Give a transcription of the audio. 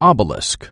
obelisk.